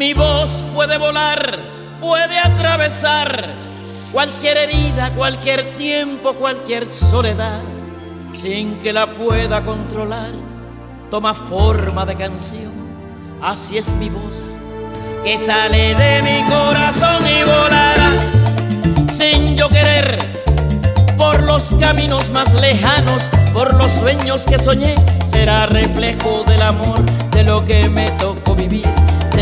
Mi voz puede volar, puede atravesar cualquier herida, cualquier tiempo, cualquier soledad, sin que la pueda controlar. Toma forma de canción, así es mi voz, que sale de mi corazón y volará sin yo querer por los caminos más lejanos, por los sueños que soñé, será reflejo del amor de lo que me tocó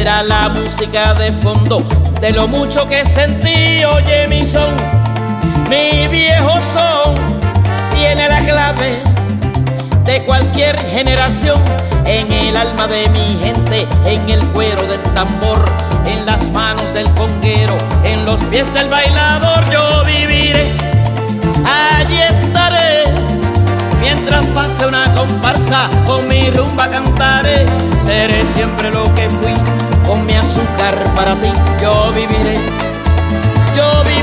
la música de fondo de lo mucho que sentí. Oye mi son, mi viejo son, tiene la clave de cualquier generación en el alma de mi gente, en el cuero del tambor, en las manos del conguero, en los pies del bailador. Yo con mi rumba cantaré, seré siempre lo que fui con mi azúcar para ti yo viviré, yo viviré.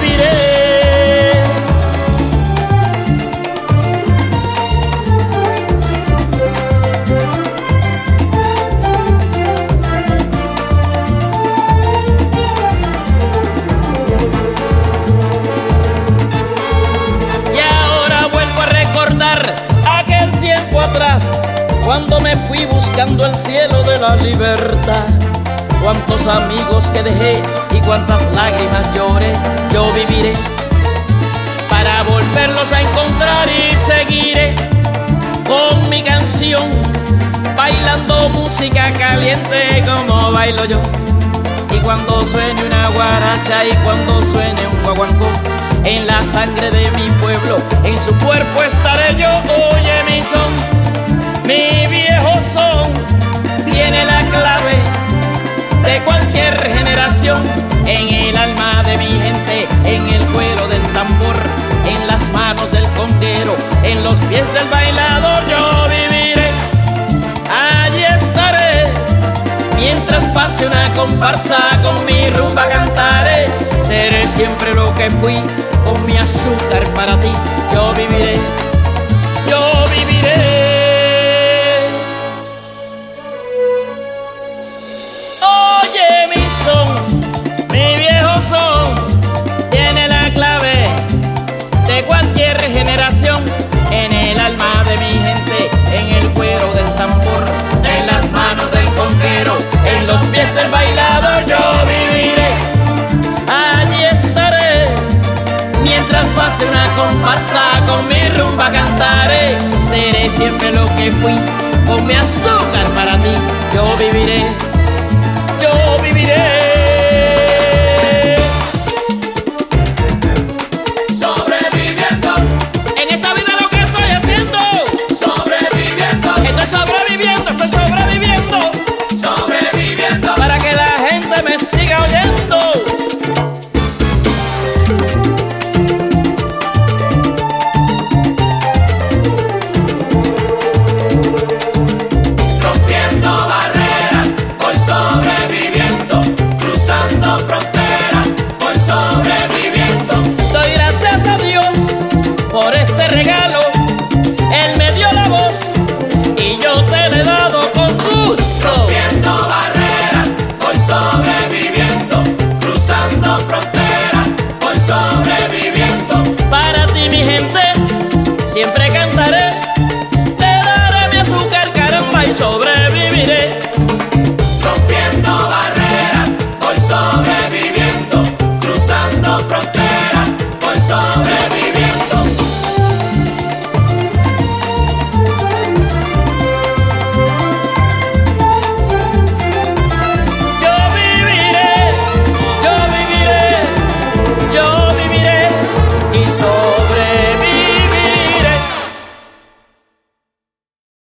Cuando me fui buscando el cielo de la libertad cuántos amigos que dejé y cuántas lágrimas lloré, yo viviré para volverlos a encontrar y seguiré con mi canción, bailando música caliente como bailo yo. Y cuando suene una guaracha y cuando suene un guaguancó, en la sangre de mi pueblo, en su cuerpo estaré yo. Oye mi son, mi tiene la clave de cualquier generación, en el alma de mi gente, en el cuero del tambor, en las manos del conguero, en los pies del bailador, yo viviré, allí estaré, mientras pase una comparsa con mi rumba cantaré, seré siempre lo que fui, con mi azúcar para ti, yo viviré, yo viviré. Mi rumba cantaré, seré siempre lo que fui, con mi azúcar para ti, yo viviré, yo viviré. soul.